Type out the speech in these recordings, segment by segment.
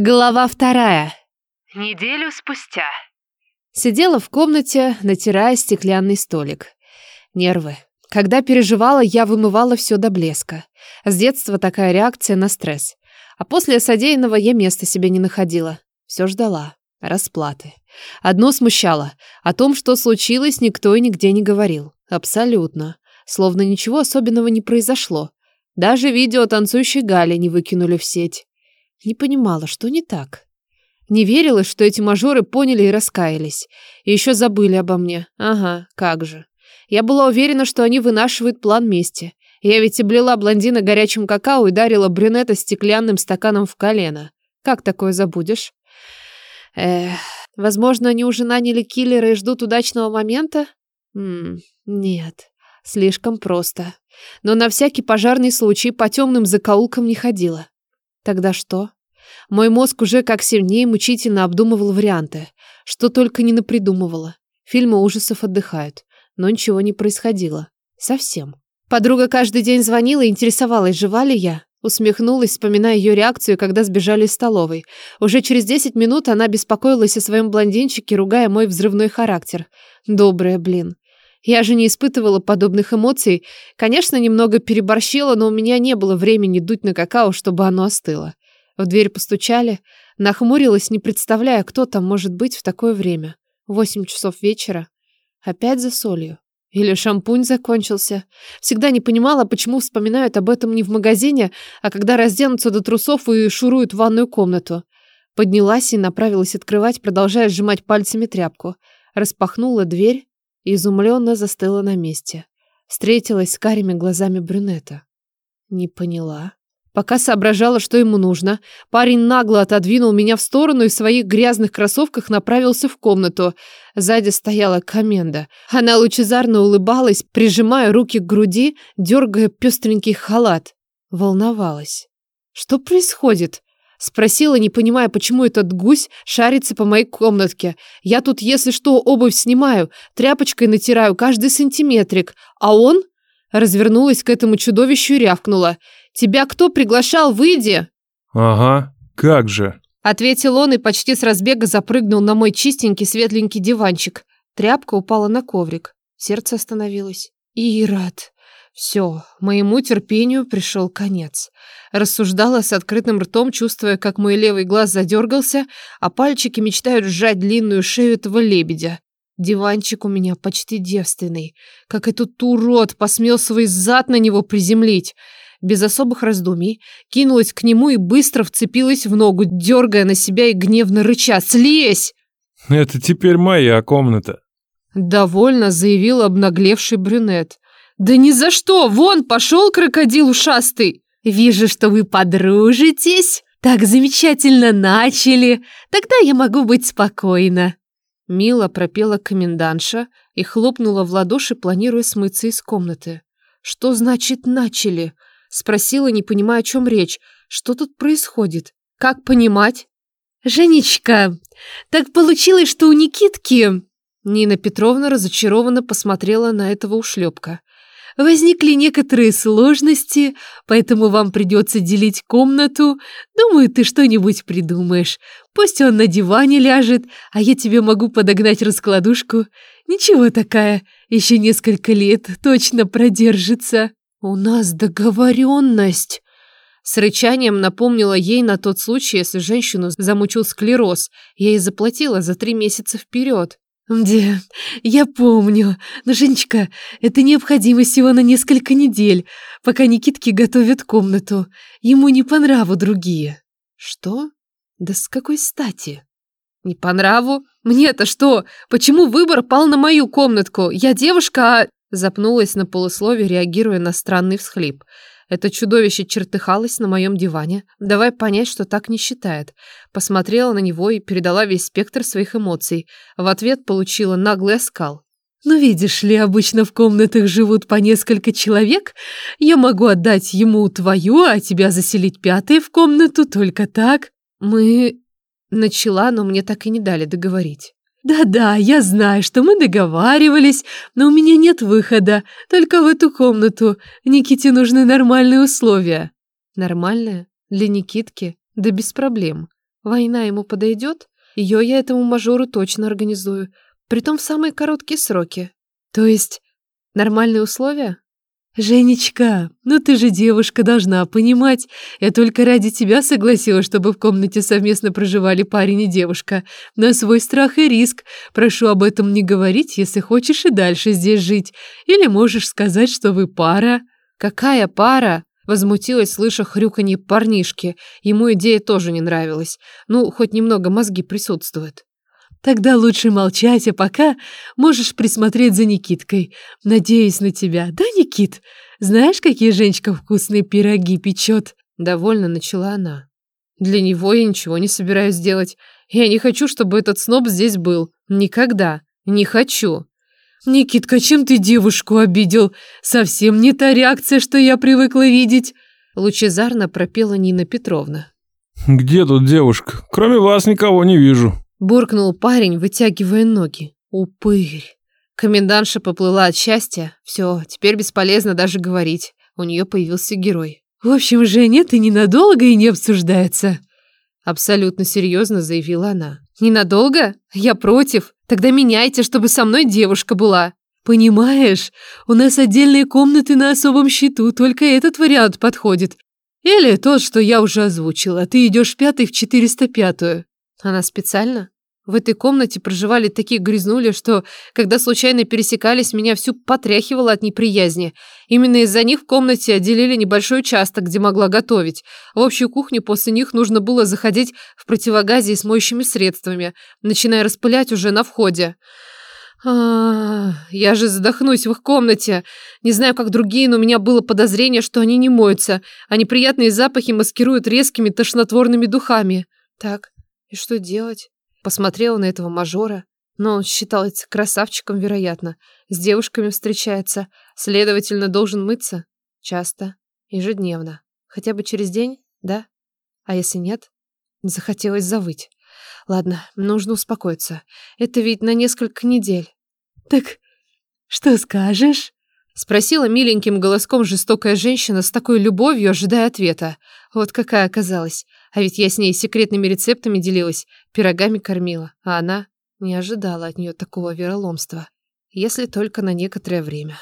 Глава вторая. Неделю спустя. Сидела в комнате, натирая стеклянный столик. Нервы. Когда переживала, я вымывала все до блеска. С детства такая реакция на стресс. А после содеянного я места себе не находила. Все ждала. Расплаты. Одно смущало. О том, что случилось, никто и нигде не говорил. Абсолютно. Словно ничего особенного не произошло. Даже видео танцующей Гали не выкинули в сеть. Не понимала, что не так. Не верила, что эти мажоры поняли и раскаялись. И еще забыли обо мне. Ага, как же. Я была уверена, что они вынашивают план мести. Я ведь облила блондина горячим какао и дарила брюнета стеклянным стаканом в колено. Как такое забудешь? Эх, возможно, они уже наняли киллера и ждут удачного момента? М нет, слишком просто. Но на всякий пожарный случай по темным закоулкам не ходила. Тогда что? Мой мозг уже как сильнее мучительно обдумывал варианты. Что только не напридумывала. Фильмы ужасов отдыхают. Но ничего не происходило. Совсем. Подруга каждый день звонила и интересовалась, жива ли я. Усмехнулась, вспоминая ее реакцию, когда сбежали из столовой. Уже через 10 минут она беспокоилась о своем блондинчике, ругая мой взрывной характер. Добрая, блин. Я же не испытывала подобных эмоций. Конечно, немного переборщила, но у меня не было времени дуть на какао, чтобы оно остыло. В дверь постучали. Нахмурилась, не представляя, кто там может быть в такое время. Восемь часов вечера. Опять за солью. Или шампунь закончился. Всегда не понимала, почему вспоминают об этом не в магазине, а когда разденутся до трусов и шуруют в ванную комнату. Поднялась и направилась открывать, продолжая сжимать пальцами тряпку. Распахнула дверь и изумленно застыла на месте. Встретилась с карими глазами брюнета. Не поняла. Пока соображала, что ему нужно, парень нагло отодвинул меня в сторону и в своих грязных кроссовках направился в комнату. Сзади стояла коменда. Она лучезарно улыбалась, прижимая руки к груди, дергая пестренький халат. Волновалась. Что происходит? Спросила, не понимая, почему этот гусь шарится по моей комнатке. Я тут, если что, обувь снимаю, тряпочкой натираю каждый сантиметрик. А он... Развернулась к этому чудовищу и рявкнула. «Тебя кто приглашал? Выйди!» «Ага, как же!» Ответил он и почти с разбега запрыгнул на мой чистенький светленький диванчик. Тряпка упала на коврик. Сердце остановилось. «Ирод!» Все, моему терпению пришел конец. Рассуждала с открытым ртом, чувствуя, как мой левый глаз задергался, а пальчики мечтают сжать длинную шею этого лебедя. Диванчик у меня почти девственный. Как этот урод посмел свой зад на него приземлить. Без особых раздумий кинулась к нему и быстро вцепилась в ногу, дергая на себя и гневно рыча. «Слезь!» «Это теперь моя комната», — довольно заявил обнаглевший брюнет. «Да ни за что! Вон, пошел крокодил ушастый! Вижу, что вы подружитесь! Так замечательно начали! Тогда я могу быть спокойна!» Мило пропела комендантша и хлопнула в ладоши, планируя смыться из комнаты. «Что значит «начали»?» Спросила, не понимая, о чем речь. «Что тут происходит? Как понимать?» «Женечка, так получилось, что у Никитки...» Нина Петровна разочарованно посмотрела на этого ушлепка. Возникли некоторые сложности, поэтому вам придется делить комнату. Думаю, ты что-нибудь придумаешь. Пусть он на диване ляжет, а я тебе могу подогнать раскладушку. Ничего такая, еще несколько лет точно продержится. У нас договоренность. С рычанием напомнила ей на тот случай, если женщину замучил склероз. Я ей заплатила за три месяца вперед. «Да, я помню. Но, Женечка, это необходимо всего на несколько недель, пока Никитки готовят комнату. Ему не по нраву другие». «Что? Да с какой стати?» «Не по нраву? Мне-то что? Почему выбор пал на мою комнатку? Я девушка, а...» Запнулась на полуслове, реагируя на странный всхлип. Это чудовище чертыхалось на моем диване, давай понять, что так не считает. Посмотрела на него и передала весь спектр своих эмоций. В ответ получила наглый оскал. «Ну, видишь ли, обычно в комнатах живут по несколько человек. Я могу отдать ему твою, а тебя заселить пятой в комнату, только так. Мы...» Начала, но мне так и не дали договорить. «Да-да, я знаю, что мы договаривались, но у меня нет выхода, только в эту комнату. Никите нужны нормальные условия». «Нормальные? Для Никитки? Да без проблем». Война ему подойдет? Ее я этому мажору точно организую. Притом в самые короткие сроки. То есть нормальные условия? «Женечка, ну ты же девушка должна понимать. Я только ради тебя согласилась, чтобы в комнате совместно проживали парень и девушка. На свой страх и риск. Прошу об этом не говорить, если хочешь и дальше здесь жить. Или можешь сказать, что вы пара». «Какая пара?» Возмутилась, слыша хрюканье парнишки. Ему идея тоже не нравилась. Ну, хоть немного мозги присутствуют. Тогда лучше молчать, а пока можешь присмотреть за Никиткой. Надеюсь на тебя. Да, Никит? Знаешь, какие Женечка вкусные пироги печет?» Довольно начала она. «Для него я ничего не собираюсь делать. Я не хочу, чтобы этот сноб здесь был. Никогда. Не хочу». «Никитка, чем ты девушку обидел? Совсем не та реакция, что я привыкла видеть!» Лучезарно пропела Нина Петровна. «Где тут девушка? Кроме вас никого не вижу». Буркнул парень, вытягивая ноги. Упырь. Комендантша поплыла от счастья. Все, теперь бесполезно даже говорить. У нее появился герой. В общем, Женя, ты ненадолго и не обсуждается. Абсолютно серьезно заявила она. Ненадолго? Я против. Тогда меняйте, чтобы со мной девушка была. Понимаешь, у нас отдельные комнаты на особом счету, только этот вариант подходит. Или тот, что я уже озвучила. Ты идешь пятый в 405-ю. Она специально? В этой комнате проживали такие грязнули, что, когда случайно пересекались, меня всю потряхивало от неприязни. Именно из-за них в комнате отделили небольшой участок, где могла готовить. В общую кухню после них нужно было заходить в противогазе с моющими средствами, начиная распылять уже на входе. А, я же задохнусь в их комнате. Не знаю, как другие, но у меня было подозрение, что они не моются, а неприятные запахи маскируют резкими тошнотворными духами. Так, и что делать? Посмотрела на этого мажора. Но он считался красавчиком, вероятно. С девушками встречается. Следовательно, должен мыться. Часто. Ежедневно. Хотя бы через день, да? А если нет? Захотелось завыть. Ладно, нужно успокоиться. Это ведь на несколько недель. Так что скажешь? Спросила миленьким голоском жестокая женщина с такой любовью, ожидая ответа. Вот какая оказалась. А ведь я с ней секретными рецептами делилась, пирогами кормила, а она не ожидала от нее такого вероломства. Если только на некоторое время.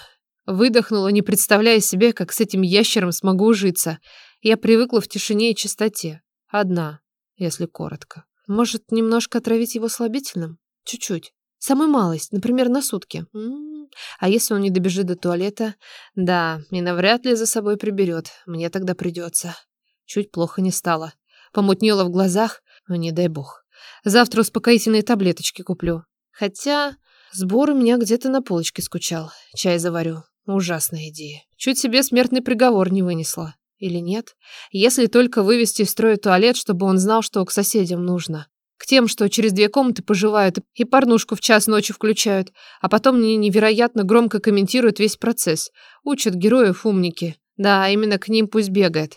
Выдохнула, не представляя себе, как с этим ящером смогу ужиться. Я привыкла в тишине и чистоте. Одна, если коротко. Может, немножко отравить его слабительным? Чуть-чуть. Самую малость, например, на сутки. М -м -м. А если он не добежит до туалета? Да, и навряд ли за собой приберет. Мне тогда придется. Чуть плохо не стало. Помутнело в глазах, но не дай бог. Завтра успокоительные таблеточки куплю. Хотя сбор у меня где-то на полочке скучал. Чай заварю. Ужасная идея. Чуть себе смертный приговор не вынесла. Или нет? Если только вывести из строя туалет, чтобы он знал, что к соседям нужно. К тем, что через две комнаты поживают и порнушку в час ночи включают, а потом мне невероятно громко комментируют весь процесс. Учат героев умники. Да, именно к ним пусть бегает.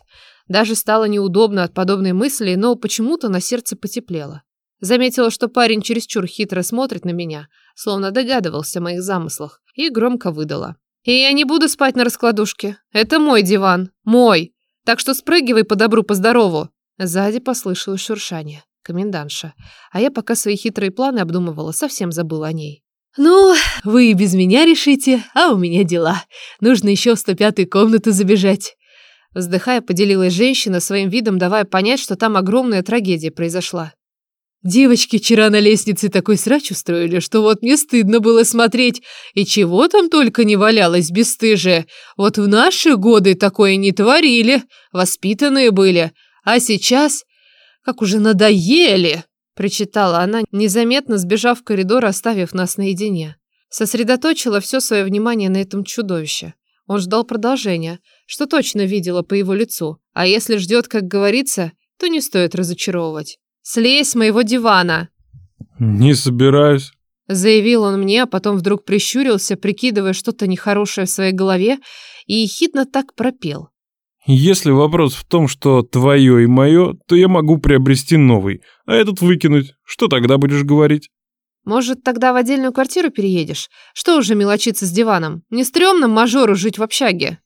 Даже стало неудобно от подобной мысли, но почему-то на сердце потеплело. Заметила, что парень чересчур хитро смотрит на меня, словно догадывался о моих замыслах, и громко выдала. «И я не буду спать на раскладушке. Это мой диван. Мой. Так что спрыгивай по добру, по здорову». Сзади послышалось шуршание комендантша. А я пока свои хитрые планы обдумывала, совсем забыла о ней. «Ну, вы и без меня решите, а у меня дела. Нужно еще в 105-ю комнату забежать». Вздыхая, поделилась женщина своим видом, давая понять, что там огромная трагедия произошла. Девочки вчера на лестнице такой срач устроили, что вот мне стыдно было смотреть. И чего там только не валялось бесстыжие. Вот в наши годы такое не творили, воспитанные были. А сейчас как уже надоели!» – причитала она, незаметно сбежав в коридор, оставив нас наедине. Сосредоточила все свое внимание на этом чудовище. Он ждал продолжения, что точно видела по его лицу. А если ждет, как говорится, то не стоит разочаровывать. «Слезь с моего дивана!» «Не собираюсь», — заявил он мне, а потом вдруг прищурился, прикидывая что-то нехорошее в своей голове, и ехидно так пропел. Если вопрос в том, что твое и мое, то я могу приобрести новый, а этот выкинуть. Что тогда будешь говорить? Может, тогда в отдельную квартиру переедешь? Что уже мелочиться с диваном? Не стрёмно мажору жить в общаге?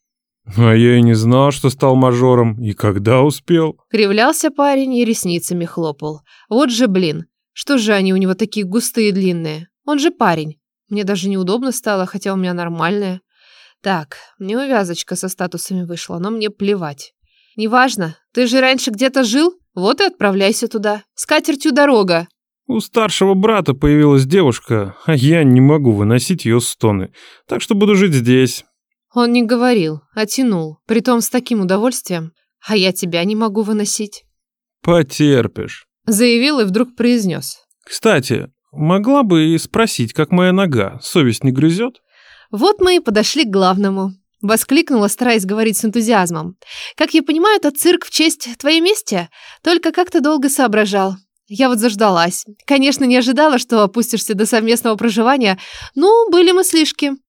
А я и не знал, что стал мажором. И когда успел? Кривлялся парень и ресницами хлопал. Вот же блин. Что же они у него такие густые и длинные? Он же парень. Мне даже неудобно стало, хотя у меня нормальная. Так, неувязочка со статусами вышла, но мне плевать. Неважно, ты же раньше где-то жил? Вот и отправляйся туда. С катертью дорога. У старшего брата появилась девушка, а я не могу выносить ее стоны. Так что буду жить здесь. Он не говорил, а тянул, притом с таким удовольствием. А я тебя не могу выносить. Потерпишь. Заявил и вдруг произнес. Кстати, могла бы и спросить, как моя нога, совесть не грызет? Вот мы и подошли к главному. Воскликнула, стараясь говорить с энтузиазмом. «Как я понимаю, это цирк в честь твоей мести? Только как ты долго соображал. Я вот заждалась. Конечно, не ожидала, что опустишься до совместного проживания. Ну, были мы слишком.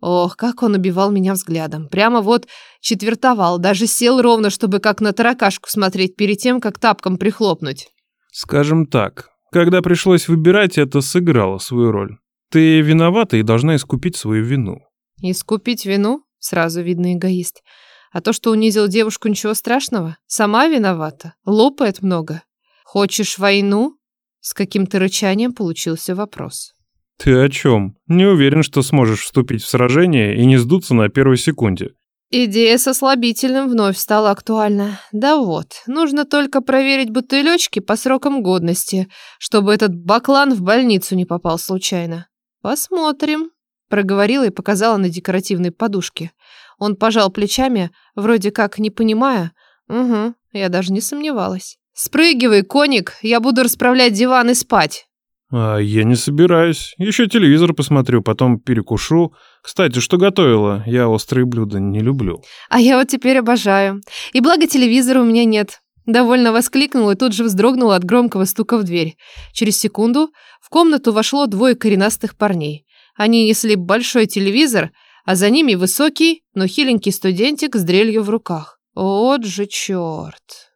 Ох, как он убивал меня взглядом. Прямо вот четвертовал, даже сел ровно, чтобы как на таракашку смотреть перед тем, как тапком прихлопнуть. Скажем так, когда пришлось выбирать, это сыграло свою роль. Ты виновата и должна искупить свою вину. Искупить вину? Сразу видно эгоист. А то, что унизил девушку, ничего страшного. Сама виновата. Лопает много. «Хочешь войну?» С каким-то рычанием получился вопрос. «Ты о чем? Не уверен, что сможешь вступить в сражение и не сдуться на первой секунде». Идея со слабительным вновь стала актуальна. Да вот, нужно только проверить бутылечки по срокам годности, чтобы этот баклан в больницу не попал случайно. Посмотрим, проговорила и показала на декоративной подушке. Он пожал плечами, вроде как не понимая. Угу, я даже не сомневалась. «Спрыгивай, коник, я буду расправлять диван и спать». «А я не собираюсь. Еще телевизор посмотрю, потом перекушу. Кстати, что готовила? Я острые блюда не люблю». «А я вот теперь обожаю. И благо телевизора у меня нет». Довольно воскликнула и тут же вздрогнула от громкого стука в дверь. Через секунду в комнату вошло двое коренастых парней. Они несли большой телевизор, а за ними высокий, но хиленький студентик с дрелью в руках. Вот же черт.